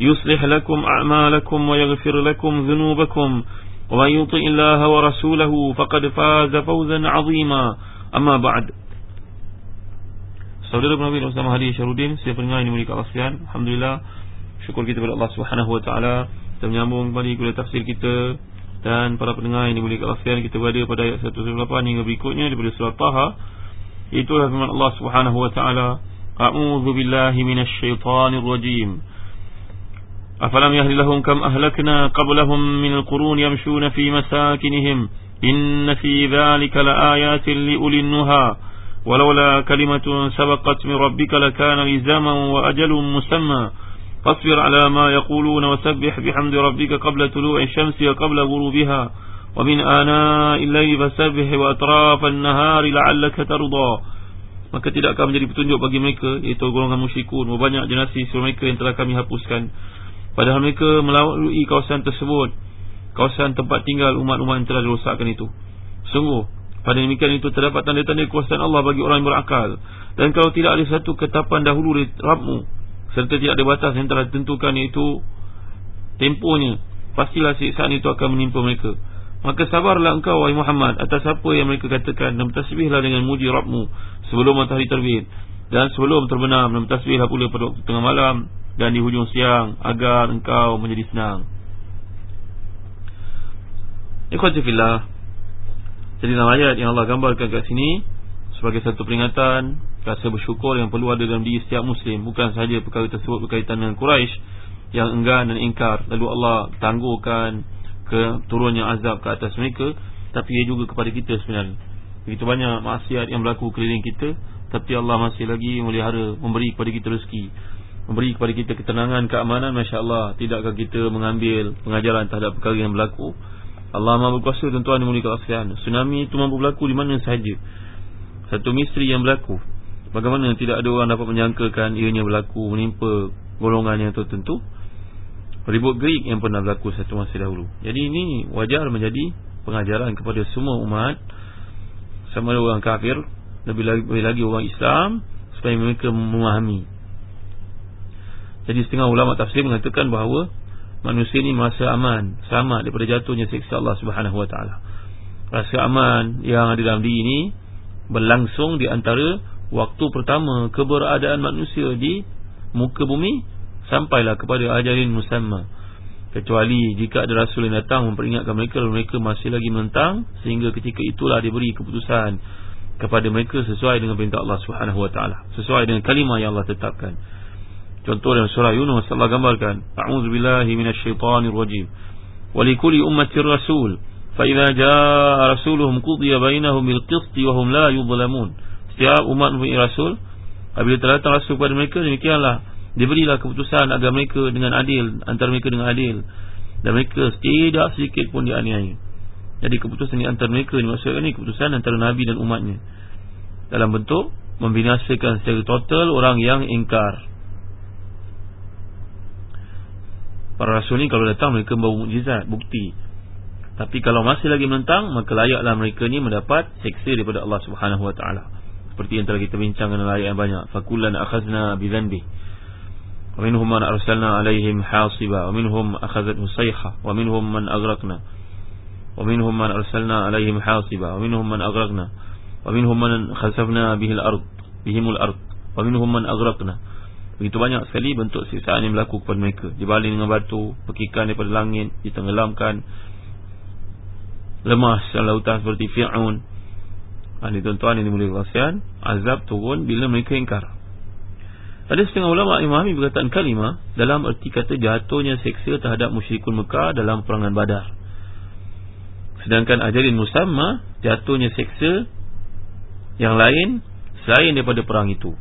يصلح لكم أعمالكم ويغفر لكم ذنوبكم ومن يطع الله ورسوله فقد فاز فوزا عظيما أما بعد Saudara Nabi dan Ustaz Mahdi Syarudin Saya pendengar ini memiliki kasihan Alhamdulillah Syukur kita kepada Allah Subhanahu Wa Taala Kita menyambung kembali kepada tafsir kita Dan para pendengar ini memiliki kasihan Kita berada pada ayat 108 hingga berikutnya Daripada surah Taha Itulah firman Allah Subhanahu Wa Taala A'udhu billahi minasyaitanir rajim أفلم يهل لهم كم أهلكنا قبلهم من القرون يمشون في مساكنهم إن في ذلك لآيات لأولي النهى ولولا كلمة سبقت من ربك لكان لزاما وأجل مسمى فاصبر على ما يقولون وسبح بحمد ربك قبل طلوع الشمس وقبل غروبها ومن آناء الليل فسبح وأطراف النهار لعلك ترضى. Maka tidak akan menjadi petunjuk bagi mereka iaitu golongan musyrikun banyak generasi sebelum mereka yang telah kami hapuskan. Padahal mereka melalui kawasan tersebut. Kawasan tempat tinggal umat-umat yang telah dirosakkan itu. Sungguh Pada demikian itu terdapat tanda-tanda kekuasaan Allah bagi orang yang berakal. Dan kalau tidak ada satu ketapan dahulu dari Rabmu Serta tidak ada batas yang telah ditentukan iaitu Temponya Pastilah siksaan itu akan menimpa mereka. Maka sabarlah engkau wahai Muhammad Atas apa yang mereka katakan Dan bertasbihlah dengan muji Rabmu Sebelum matahari terbit. Dan sebelum terbenam Dan bertasbihlah pula pada waktu tengah malam dan di hujung siang agar engkau menjadi senang. Ikhwatifillah Jadi dalam ayat yang Allah gambarkan kat sini Sebagai satu peringatan Rasa bersyukur yang perlu ada dalam diri setiap muslim. Bukan sahaja perkara tersebut berkaitan dengan Quraisy Yang enggan dan ingkar. Lalu Allah tangguhkan Keturunnya azab ke atas mereka Tapi ia juga kepada kita sebenarnya. Begitu banyak maksiat yang berlaku keliling kita Tapi Allah masih lagi melihara Memberi kepada kita rezeki memberi kepada kita ketenangan, keamanan, masya-Allah, tidakkah kita mengambil pengajaran terhadap perkara yang berlaku? Allah Maha Berkuasa tuan-tuan yang mulia sekalian. Tsunami itu mampu berlaku di mana sahaja. Satu misteri yang berlaku. Bagaimana tidak ada orang dapat menyangkakan ianya berlaku menimpa golongan yang tertentu? Ribut Greek yang pernah berlaku satu masa dahulu. Jadi ini wajar menjadi pengajaran kepada semua umat sama ada orang kafir, lebih lagi, lebih lagi orang Islam supaya mereka memahami jadi setengah ulama tafsir mengatakan bahawa manusia ini merasa aman, selamat daripada jatuhnya siksa Allah Subhanahu Wa Taala. Rasa aman yang ada dalam diri ini berlangsung di antara waktu pertama keberadaan manusia di muka bumi sampailah kepada ajalin musamma. Kecuali jika ada rasul yang datang memperingatkan mereka mereka masih lagi menentang sehingga ketika itulah diberi keputusan kepada mereka sesuai dengan perintah Allah Subhanahu Wa Taala, sesuai dengan kalimah yang Allah tetapkan. Contoh dalam surah Yunus Allah gambarkan A'udzu billahi minasyaitonir rajim. Wa likulli ummatir rasul fa idza jaa rasuluhum qudiya bainahum bil qist wa hum la yudhlamun. Setiap umat mempunyai rasul apabila telah datang rasul kepada mereka demikianlah diberilah keputusan agar mereka dengan adil antara mereka dengan adil dan mereka tidak sedikit pun dianiaya. Jadi keputusan di antara mereka dimaksudkan ini keputusan antara nabi dan umatnya. Dalam bentuk membinasakan secara total orang yang ingkar Para rasul ni kalau datang mereka membawa mukjizat, bukti. Tapi kalau masih lagi menentang, maka layaklah mereka ni mendapat seksa daripada Allah Subhanahu Wa Taala. Seperti yang telah kita bincangkan dalam ayat yang banyak. Fakullan akhazna bi dhanbi. Wa minhum man arsalna alaihim hasiba, wa minhum akhazathu sayha, wa minhum man aghraqna. Wa minhum man arsalna alaihim hasiba, wa minhum man aghraqna. Wa minhum man khasafna bihi al-ard, bihimul ard. Wa minhum man aghraqna. Begitu banyak sekali bentuk siksaan yang berlaku kepada mereka. Dibaling dengan batu Pekikan daripada langit Ditenggelamkan. Lemas dalam lautan seperti Fir'aun. Ha, ini tuan-tuan ini mulai kasihan. Azab turun bila mereka ingkar. Ada setengah ulama yang memahami perkataan kalimah dalam erti kata jatuhnya seksa terhadap musyrikun Mekah dalam perangan badar. Sedangkan ajarin musamma jatuhnya seksa yang lain selain daripada perang itu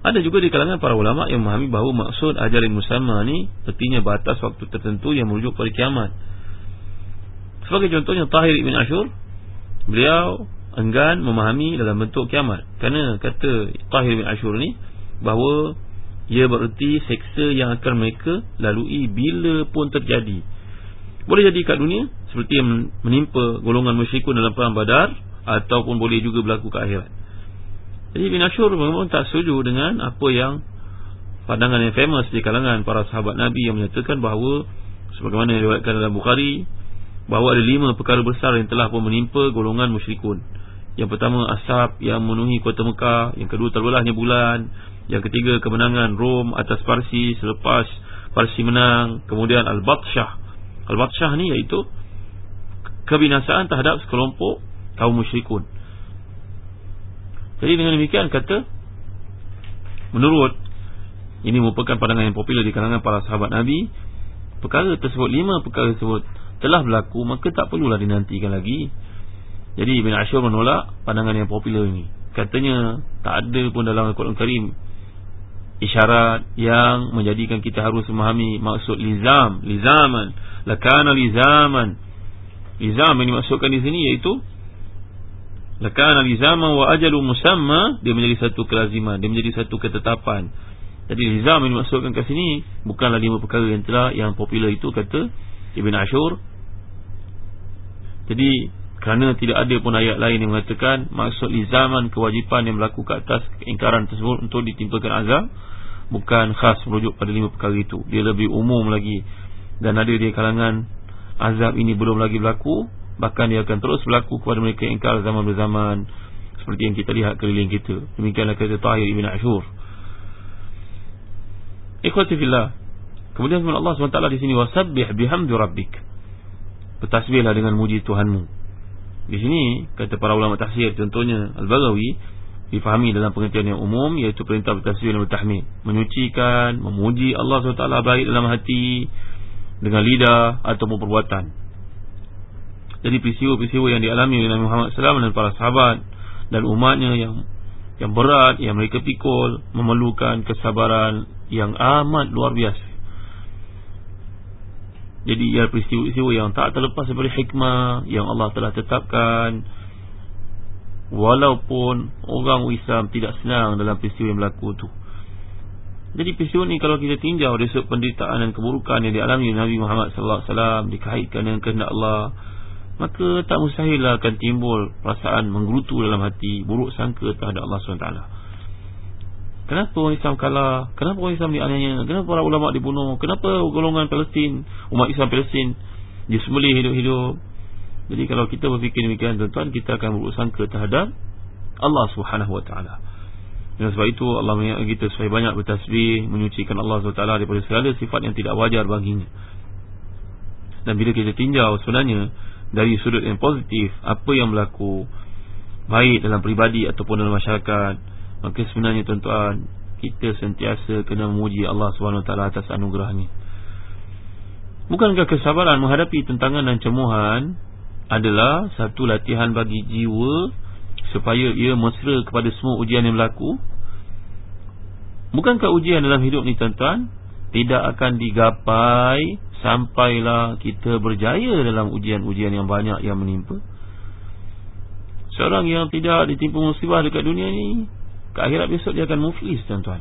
ada juga di kalangan para ulama yang memahami bahawa maksud ajarin musamma ni artinya batas waktu tertentu yang merujuk pada kiamat. Sebagai contohnya Tahir Ibn Ashur Beliau enggan memahami dalam bentuk kiamat. Kerana kata Tahir Ibn Ashur ni Bahawa ia bererti seksa yang akan mereka lalui bila pun terjadi. Boleh jadi kat dunia Seperti yang menimpa golongan musyrikun dalam perang badar Ataupun boleh juga berlaku ke akhirat Jadi Ibn Ashur memang tak setuju dengan apa yang Pandangan yang famous di kalangan para sahabat Nabi Yang menyatakan bahawa Sebagaimana yang diwakilkan dalam Bukhari bahawa ada lima perkara besar yang telah pun menimpa golongan musyrikun. Yang pertama asap yang memenuhi kota Mekah, yang kedua terbelahnya bulan, yang ketiga kemenangan Rom atas Parsi selepas Parsi menang, kemudian Al-Batshah. Al-Batshah ni iaitu kebinasaan terhadap sekelompok kaum musyrikun. Jadi dengan demikian kata menurut ini merupakan pandangan yang popular di kalangan para sahabat Nabi, perkara tersebut lima perkara tersebut telah berlaku maka tak perlulah dinantikan lagi. Jadi Ibn Ashur menolak pandangan yang popular ini. Katanya tak ada pun dalam Al-Quran Karim isyarat yang menjadikan kita harus memahami maksud lizam lizaman. Lakana lizaman. Lizam yang dimaksudkan di sini iaitu lakana lizaman wa ajalu musamma dia menjadi satu kelaziman dia menjadi satu ketetapan. Jadi lizam yang dimaksudkan ke sini bukanlah lima perkara yang telah yang popular itu kata Ibn Ashur. Jadi kerana tidak ada pun ayat lain yang mengatakan maksud di zaman kewajipan yang berlaku ke atas keingkaran tersebut untuk ditimpakan azab bukan khas merujuk pada lima perkara itu. Dia lebih umum lagi. Dan ada di kalangan azab ini belum lagi berlaku bahkan dia akan terus berlaku kepada mereka yang ingkar zaman berzaman seperti yang kita lihat keliling kita. Demikianlah kata Tahir Ibn Ashur. Ikhwati fillah. Kemudian Allah SWT di sini wasabbih bihamdi rabbik bertasbihlah dengan muji Tuhanmu. Di sini kata para ulama tafsir contohnya Al-Baghawi difahami dalam pengertian yang umum iaitu perintah bertasbih dan bertahmid, menyucikan, memuji Allah SWT baik dalam hati dengan lidah ataupun perbuatan. Jadi peristiwa-peristiwa yang dialami oleh Nabi Muhammad SAW dan para sahabat dan umatnya yang yang berat yang mereka pikul memerlukan kesabaran yang amat luar biasa. Jadi ia peristiwa-peristiwa yang tak terlepas daripada hikmah Yang Allah telah tetapkan. Walaupun orang Islam tidak senang dalam peristiwa yang berlaku itu Jadi peristiwa ini kalau kita tinjau Dari sudut penderitaan dan keburukan yang dialami Nabi Muhammad SAW Dikaitkan dengan kehendak Allah Maka tak mustahil akan timbul perasaan menggerutu dalam hati Buruk sangka terhadap Allah SWT Kenapa orang Islam kalah? Kenapa orang Islam dianiaya? Kenapa para ulama dibunuh? Kenapa golongan Palestin, umat Islam Palestin disembelih hidup-hidup? Jadi kalau kita berfikir demikian tuan-tuan, kita akan berusaha terhadap Allah Subhanahu Wa Taala. Dan sebab itu Allah mengingatkan kita supaya banyak bertasbih, menyucikan Allah SWT daripada segala sifat yang tidak wajar baginya. Dan bila kita tinjau sebenarnya dari sudut yang positif, apa yang berlaku baik dalam peribadi ataupun dalam masyarakat, Maka sebenarnya tuan-tuan Kita sentiasa kena memuji Allah SWT atas anugerahnya. Bukankah kesabaran menghadapi tentangan dan cemuhan Adalah satu latihan bagi jiwa Supaya ia mesra kepada semua ujian yang berlaku? Bukankah ujian dalam hidup ni tuan-tuan Tidak akan digapai Sampailah kita berjaya dalam ujian-ujian yang banyak yang menimpa. Seorang yang tidak ditimpa musibah dekat dunia ni ke akhirat besok dia akan muflis tuan-tuan.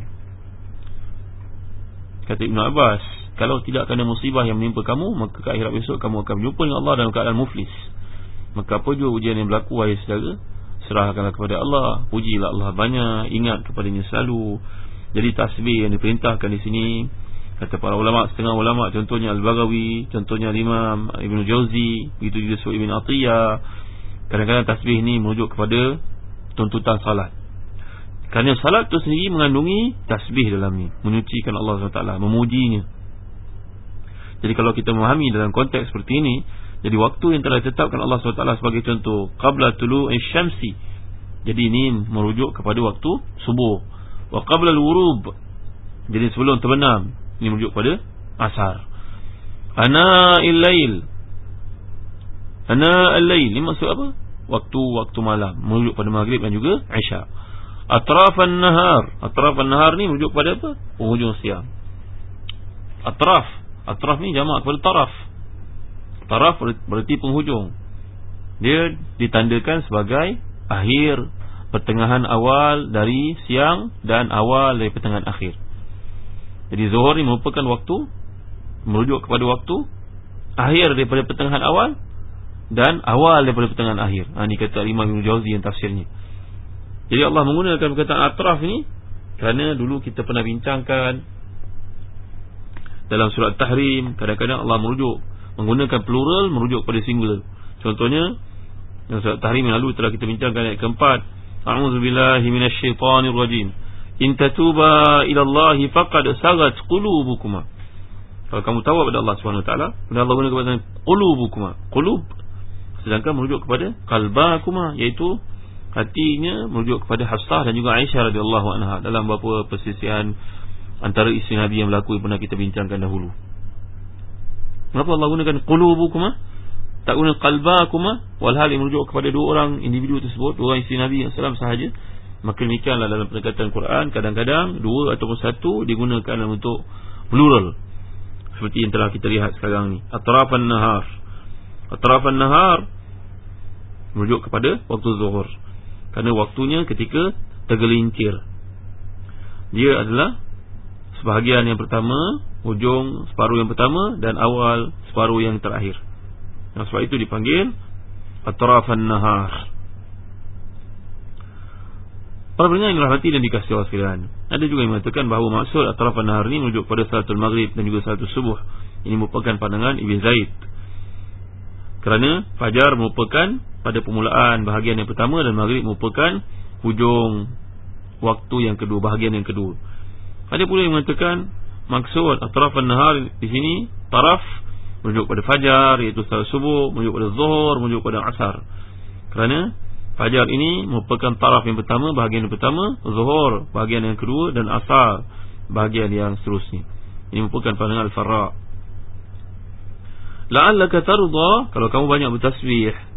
Kata Ibn Abbas Kalau tidak kena musibah yang menimpa kamu Maka ke akhirat besok kamu akan berjumpa dengan Allah dalam keadaan muflis. Maka apa juga ujian yang berlaku ayah saudara? Serahkanlah kepada Allah. Pujilah Allah banyak Ingat kepadanya selalu. Jadi tasbih yang diperintahkan di sini Kata para ulama Setengah ulama Contohnya Al-Baghawi Contohnya Imam Ibn Jauzi Begitu juga Suhaib Ibn Atiyah. Kadang-kadang tasbih ini merujuk kepada Tuntutan salat. Kerana salat itu sendiri mengandungi tasbih dalamnya Menyucikan Allah SWT Memujinya. Jadi kalau kita memahami dalam konteks seperti ini Jadi waktu yang telah ditetapkan Allah SWT sebagai contoh Qabla tulu syamsi. Jadi ini merujuk kepada waktu subuh. Wa qabla al-wurub Jadi sebelum terbenam Ini merujuk kepada asar. Ana il-lail. Ana al-lail. Ini maksud apa? Waktu-waktu malam. Merujuk pada maghrib dan juga isya. Atrafan nahar. Atrafan nahar ni merujuk kepada apa? Penghujung siang. Atraf. Atraf ni jamak kepada taraf. Taraf berarti penghujung. Dia ditandakan sebagai Akhir. Pertengahan awal dari siang Dan awal dari pertengahan akhir Jadi zuhur ni merupakan waktu Merujuk kepada waktu Akhir daripada pertengahan awal Dan awal daripada pertengahan akhir ha, Ini kata Imam Ibn Jawzi yang tafsirnya Jadi Allah menggunakan perkataan atraf ni Kerana dulu kita pernah bincangkan Dalam surat Tahrim Kadang-kadang Allah merujuk menggunakan plural merujuk pada singular. Contohnya yang surat tahrim yang lalu telah kita bincangkan ayat keempat. A'udzubillahi minasyaitonirrajim. In tatuba ila Allah faqad sagat qulubukum. Kalau kamu tahu kepada Allah Subhanahu taala, kemudian Allah guna kepada qulubukum. Qulub sedangkan merujuk kepada qalbakum iaitu hatinya merujuk kepada Hafsah dan juga Aisyah radhiyallahu anha dalam beberapa persisian antara isteri Nabi yang berlaku yang pernah kita bincangkan dahulu. Kenapa Allah gunakan qulubukum? Tak guna qalbakum walhal yang merujuk kepada dua orang individu tersebut, dua orang isteri Nabi sallallahu sahaja. Maka demikianlah dalam perkataan Quran kadang-kadang dua ataupun satu digunakan bentuk plural. Seperti yang telah kita lihat sekarang ni. Atrafan nahar. Atrafan nahar merujuk kepada waktu zuhur. Kerana waktunya ketika tergelincir. Dia adalah sebahagian yang pertama Hujung separuh yang pertama Dan awal separuh yang terakhir sebab itu dipanggil Atrafan Nahar Para pendengar yang rahmati dan dikasih Allah sekalian Ada juga yang mengatakan bahawa maksud Atrafan Nahar ini merujuk pada salatul maghrib Dan juga salatul subuh. Ini merupakan pandangan Ibn Zaid. Kerana Fajar merupakan pada permulaan bahagian yang pertama Dan maghrib merupakan hujung waktu yang kedua Bahagian yang kedua. Ada pula yang mengatakan maksud atrafan nahar di sini taraf menuju pada fajar iaitu salat subuh, menuju pada zuhur, menuju pada asar. Kerana fajar ini merupakan taraf yang pertama, bahagian yang pertama, zuhur bahagian yang kedua dan asar bahagian yang seterusnya. Ini merupakan pandangan al-Farra. La'allaka tarda kalau kamu banyak bertasbih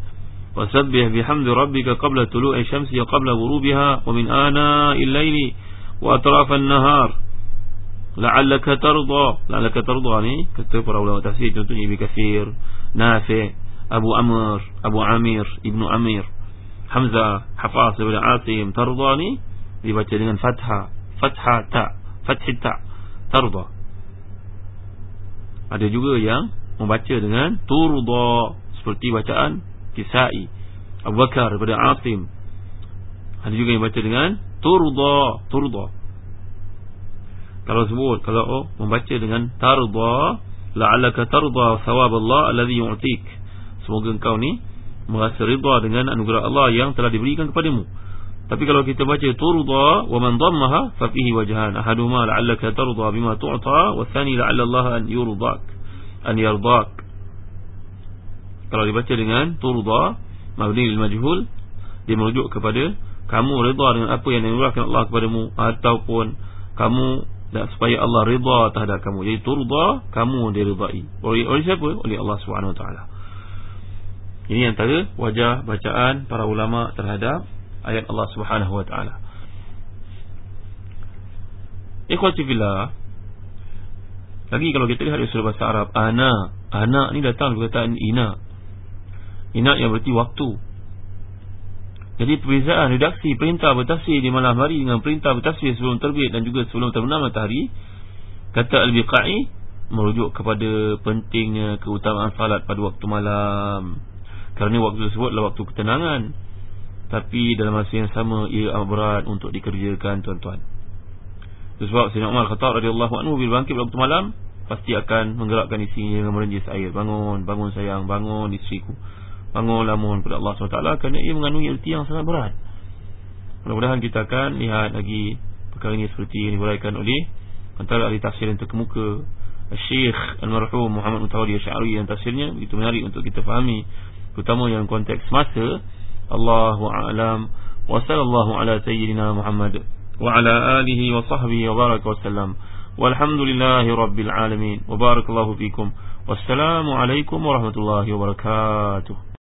wasabbih bihamdi rabbika qabla tulu'i syamsi wa qabla ghurubiha wa min ana al-laili wa atrafan nahar la'allaka tarda la'allaka tarda ni kata para ulama tafsir contohnya Ibnu Katsir Nafi Abu Amr Abu Amir Ibnu Amir Hamzah Hafaz bin Asim tarda ni dibaca dengan fathah. Fathah ta fathah ta tarda ada juga yang membaca dengan turda seperti bacaan Kisai Abu Bakar daripada Asim. Ada juga yang baca dengan turda turda kalau sebut kalau oh, membaca dengan tarda la'allaka tarda thawab Allah alladhi yu'tik. Semoga engkau ni merasa ridha dengan anugerah Allah yang telah diberikan kepadamu. Tapi kalau kita baca turda wa man dhammaha fa fihi wajhan. Ahaduma la'allaka tarda bima tu'ta wa thani la'alla Allah an yurdak an yardak kalau dibaca dengan turda mabni lil majhul dia merujuk kepada kamu ridha dengan apa yang dianugerahkan Allah kepadamu ataupun kamu dan supaya Allah ridha terhadap kamu. Jadi turda kamu diridai oleh, oleh siapa? Oleh Allah Subhanahu Wa Taala ini antara wajah bacaan para ulama terhadap ayat Allah Subhanahu Wa Taala. Ikhwati fillah lagi kalau kita lihat dari bahasa Arab ana ana ni datang dari perkataan ina. Ina yang berarti waktu. Jadi perbezaan redaksi perintah bertafsir di malam hari dengan perintah bertafsir sebelum terbit dan juga sebelum terbenam matahari kata al-biqai merujuk kepada pentingnya keutamaan salat pada waktu malam. Kerana waktu tersebut adalah waktu ketenangan. Tapi dalam masa yang sama ia amat berat untuk dikerjakan tuan-tuan. Sebab Sayyidina Umar Khattab radhiyallahu anhu bila bangkit waktu malam pasti akan menggerakkan isinya dengan merenjis air. Bangun, bangun sayang, bangun istriku. Bangunlah mohon kepada Allah SWT Kerana ia mengandungi erti yang sangat berat Mudah-mudahan kita akan lihat lagi Perkara ini seperti yang diuraikan oleh Antara ahli tafsir yang terkemuka Syekh Al-Marhum Muhammad Mutawadi Asy'ari yang tafsirnya begitu menarik untuk kita fahami terutama yang konteks masa Allahu a'lam wa sallallahu ala sayyidina Muhammad wa ala alihi wa sahbihi wa baraka wa sallam. Walhamdulillahi rabbil alamin. Wa barakallahu fikum. Wassalamu alaikum warahmatullahi wabarakatuh